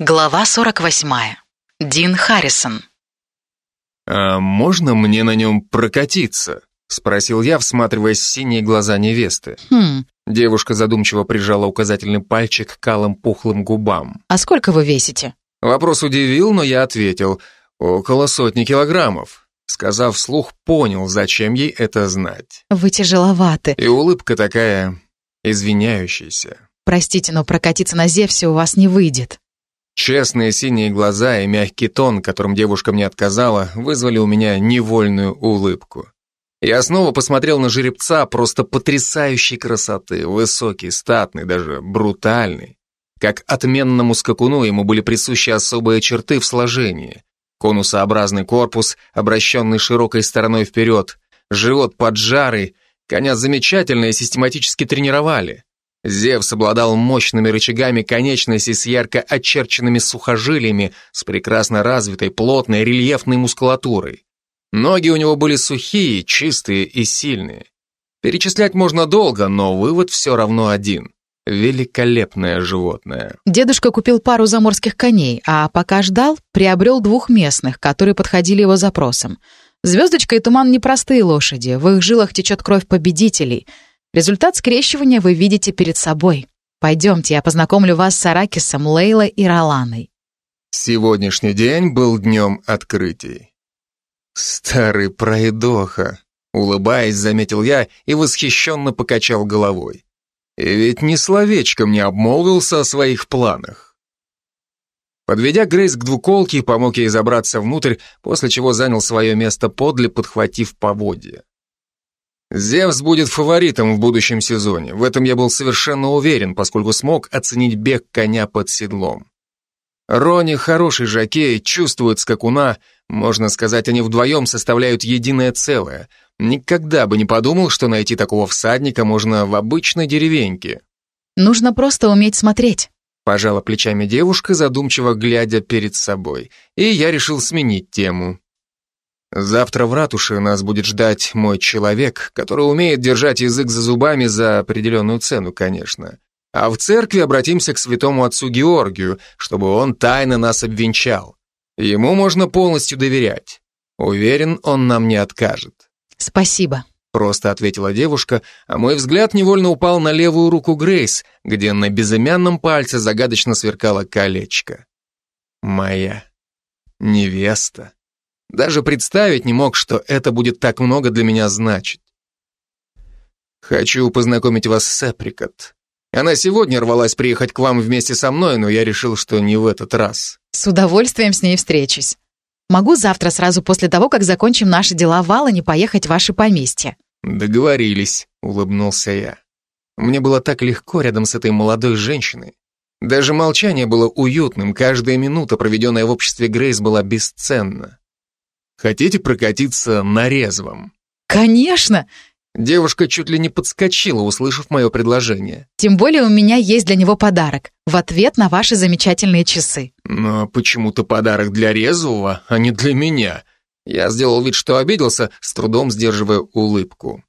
Глава 48. Дин Харрисон. «А можно мне на нем прокатиться?» — спросил я, всматриваясь в синие глаза невесты. Хм, Девушка задумчиво прижала указательный пальчик к алым пухлым губам. а сколько вы весите? Вопрос удивил, но я ответил. «Около сотни килограммов». Сказав вслух, понял, зачем ей это знать. Вы тяжеловаты. И улыбка такая извиняющаяся. Простите, но прокатиться на Зевсе у вас не выйдет. Честные синие глаза и мягкий тон, которым девушка мне отказала, вызвали у меня невольную улыбку. Я снова посмотрел на жеребца просто потрясающей красоты, высокий, статный, даже брутальный. Как отменному скакуну ему были присущи особые черты в сложении. Конусообразный корпус, обращенный широкой стороной вперед, живот поджарый, коня замечательно и систематически тренировали. Зевс обладал мощными рычагами конечностей с ярко очерченными сухожилиями, с прекрасно развитой, плотной, рельефной мускулатурой. Ноги у него были сухие, чистые и сильные. Перечислять можно долго, но вывод все равно один. Великолепное животное. Дедушка купил пару заморских коней, а пока ждал, приобрел двух местных, которые подходили его запросам. Звездочка и Туман — непростые лошади, в их жилах течет кровь победителей. Результат скрещивания вы видите перед собой. Пойдемте, я познакомлю вас с Аракисом, Лейлой и Роланой. Сегодняшний день был днем открытий. Старый пройдоха, улыбаясь, заметил я и восхищенно покачал головой. И ведь ни словечком не обмолвился о своих планах. Подведя Грейс к двуколке, помог ей забраться внутрь, после чего занял свое место подле, подхватив поводья. Зевс будет фаворитом в будущем сезоне. В этом я был совершенно уверен, поскольку смог оценить бег коня под седлом. Рони хороший жокей, чувствует скакуна, можно сказать, они вдвоем составляют единое целое. Никогда бы не подумал, что найти такого всадника можно в обычной деревеньке. Нужно просто уметь смотреть. Пожала плечами девушка, задумчиво глядя перед собой. И я решил сменить тему. Завтра в ратуше нас будет ждать мой человек, который умеет держать язык за зубами за определенную цену, конечно. А в церкви обратимся к святому отцу Георгию, чтобы он тайно нас обвенчал. Ему можно полностью доверять. Уверен, он нам не откажет. Спасибо. Просто ответила девушка, а мой взгляд невольно упал на левую руку Грейс, где на безымянном пальце загадочно сверкало колечко. Моя невеста. Даже представить не мог, что это будет так много для меня значить. Хочу познакомить вас с Эприкот. Она сегодня рвалась приехать к вам вместе со мной, но я решил, что не в этот раз. С удовольствием с ней встречусь. Могу завтра сразу после того, как закончим наши дела в Алане, поехать в ваше поместье. Договорились, улыбнулся я. Мне было так легко рядом с этой молодой женщиной. Даже молчание было уютным, каждая минута, проведенная в обществе Грейс, была бесценна. Хотите прокатиться на резвом? Конечно! Девушка чуть ли не подскочила, услышав мое предложение. Тем более у меня есть для него подарок. В ответ на ваши замечательные часы. Но почему-то подарок для резвого, а не для меня. Я сделал вид, что обиделся, с трудом сдерживая улыбку.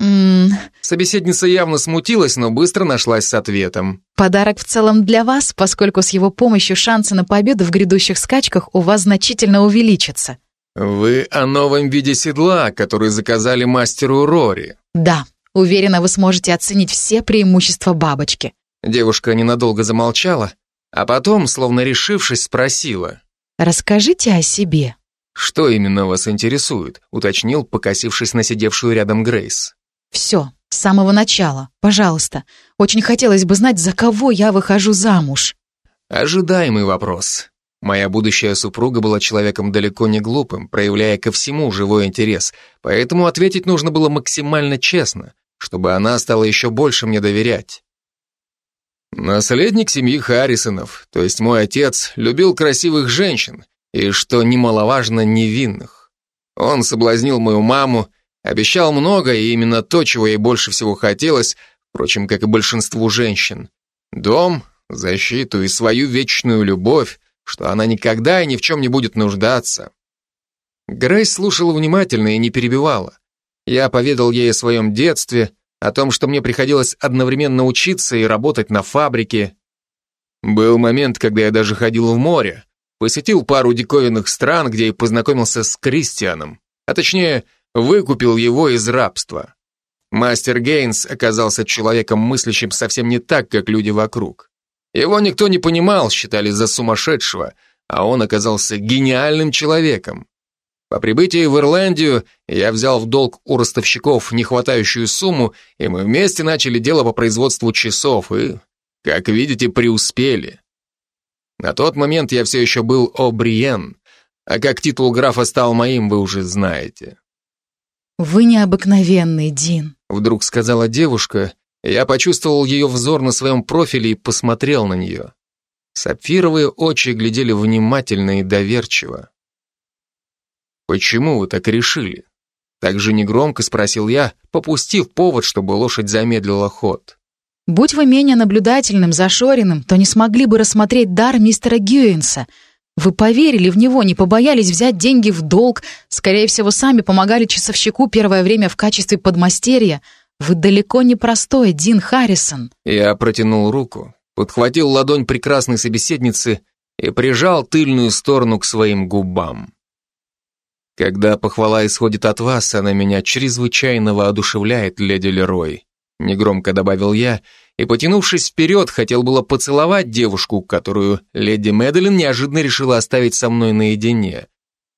М Собеседница явно смутилась, но быстро нашлась с ответом. подарок в целом для вас, поскольку с его помощью шансы на победу в грядущих скачках у вас значительно увеличатся. Вы о новом виде седла, который заказали мастеру Рори. Да, уверена, вы сможете оценить все преимущества бабочки. Девушка ненадолго замолчала, а потом, словно решившись, спросила. Расскажите о себе. «Что именно вас интересует?» — уточнил, покосившись на сидевшую рядом Грейс. Все, с самого начала, пожалуйста. Очень хотелось бы знать, за кого я выхожу замуж. Ожидаемый вопрос. Моя будущая супруга была человеком далеко не глупым, проявляя ко всему живой интерес, поэтому ответить нужно было максимально честно, чтобы она стала еще больше мне доверять. Наследник семьи Харрисонов, то есть мой отец, любил красивых женщин и, что немаловажно, невинных. Он соблазнил мою маму, обещал много и именно то, чего ей больше всего хотелось, впрочем, как и большинству женщин. Дом, защиту и свою вечную любовь, что она никогда и ни в чем не будет нуждаться. Грейс слушала внимательно и не перебивала. Я поведал ей о своем детстве, о том, что мне приходилось одновременно учиться и работать на фабрике. Был момент, когда я даже ходил в море, посетил пару диковинных стран, где и познакомился с Кристианом, а точнее, выкупил его из рабства. Мастер Гейнс оказался человеком, мыслящим совсем не так, как люди вокруг. Его никто не понимал, считали за сумасшедшего, а он оказался гениальным человеком. По прибытии в Ирландию я взял в долг у ростовщиков нехватающую сумму, и мы вместе начали дело по производству часов, и, как видите, преуспели. На тот момент я все еще был О'Бриен, а как титул графа стал моим, вы уже знаете. «Вы необыкновенный, Дин», — вдруг сказала девушка. Я почувствовал ее взор на своем профиле и посмотрел на нее. Сапфировые очи глядели внимательно и доверчиво. «Почему вы так решили?» Так же негромко спросил я, попустив повод, чтобы лошадь замедлила ход. «Будь вы менее наблюдательным, зашоренным, то не смогли бы рассмотреть дар мистера Гюинса. Вы поверили в него, не побоялись взять деньги в долг, скорее всего, сами помогали часовщику первое время в качестве подмастерья. Вы далеко не простой, Дин Харрисон». Я протянул руку, подхватил ладонь прекрасной собеседницы и прижал тыльную сторону к своим губам. Когда похвала исходит от вас, она меня чрезвычайно воодушевляет, леди Лерой. Негромко добавил я, и, потянувшись вперед, хотел было поцеловать девушку, которую леди Медлин неожиданно решила оставить со мной наедине.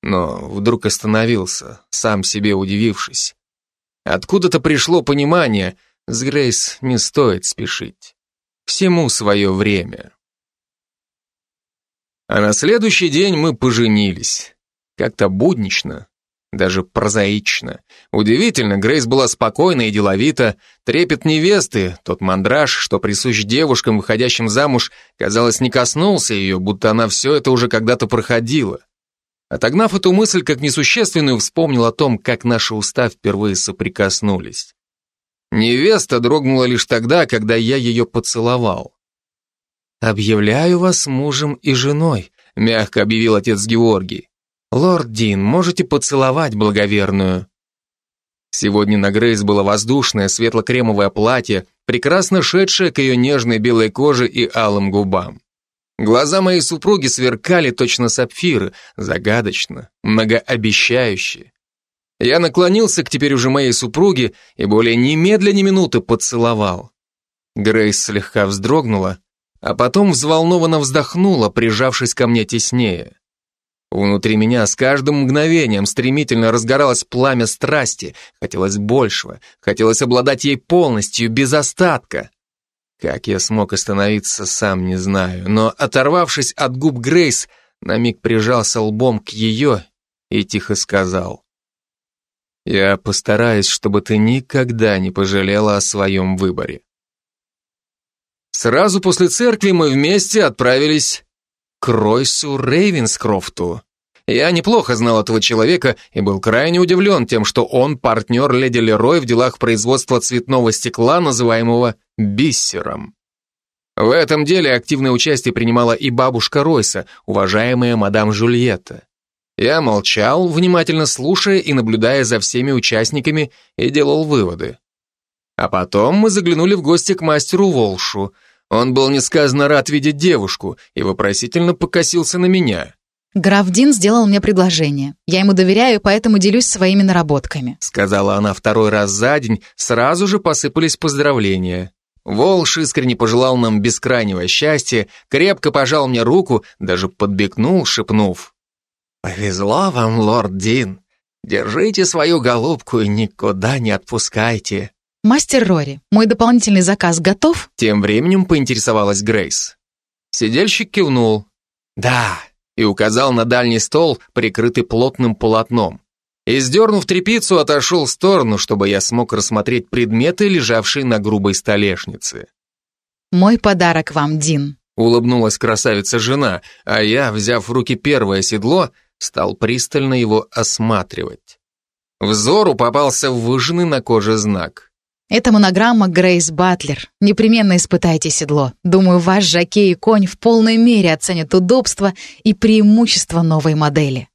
Но вдруг остановился, сам себе удивившись. Откуда-то пришло понимание, с Грейс не стоит спешить. Всему свое время. А на следующий день мы поженились. Как-то буднично, даже прозаично. Удивительно, Грейс была спокойна и деловита. Трепет невесты, тот мандраж, что присущ девушкам, выходящим замуж, казалось, не коснулся ее, будто она все это уже когда-то проходила. Отогнав эту мысль как несущественную, вспомнил о том, как наши уста впервые соприкоснулись. Невеста дрогнула лишь тогда, когда я ее поцеловал. «Объявляю вас мужем и женой», — мягко объявил отец Георгий. «Лорд Дин, можете поцеловать благоверную». Сегодня на Грейс было воздушное светло-кремовое платье, прекрасно шедшее к ее нежной белой коже и алым губам. Глаза моей супруги сверкали точно сапфиры, загадочно, многообещающе. Я наклонился к теперь уже моей супруге и более немедля ни минуты поцеловал. Грейс слегка вздрогнула, а потом взволнованно вздохнула, прижавшись ко мне теснее. Внутри меня с каждым мгновением стремительно разгоралось пламя страсти. Хотелось большего, хотелось обладать ей полностью, без остатка. Как я смог остановиться, сам не знаю, но, оторвавшись от губ Грейс, на миг прижался лбом к ее и тихо сказал. «Я постараюсь, чтобы ты никогда не пожалела о своем выборе». Сразу после церкви мы вместе отправились к Ройсу Рейвенскрофту. Я неплохо знал этого человека и был крайне удивлен тем, что он партнер леди Лерой в делах производства цветного стекла, называемого биссером. В этом деле активное участие принимала и бабушка Ройса, уважаемая мадам Жульетта. Я молчал, внимательно слушая и наблюдая за всеми участниками, и делал выводы. А потом мы заглянули в гости к мастеру Волшу – он был несказанно рад видеть девушку и вопросительно покосился на меня. «Граф Дин сделал мне предложение. Я ему доверяю, поэтому делюсь своими наработками», сказала она второй раз за день, сразу же посыпались поздравления. Волш искренне пожелал нам бескрайнего счастья, крепко пожал мне руку, даже подбекнул, шепнув. «Повезло вам, лорд Дин. Держите свою голубку и никуда не отпускайте». «Мастер Рори, мой дополнительный заказ готов?» Тем временем поинтересовалась Грейс. Сидельщик кивнул. «Да», и указал на дальний стол, прикрытый плотным полотном. И, сдернув тряпицу, отошел в сторону, чтобы я смог рассмотреть предметы, лежавшие на грубой столешнице. «Мой подарок вам, Дин», — улыбнулась красавица-жена, а я, взяв в руки первое седло, стал пристально его осматривать. Взору попался выжженный на коже знак. Это монограмма Грейс Батлер. Непременно испытайте седло. Думаю, ваш жокей и конь в полной мере оценят удобство и преимущества новой модели.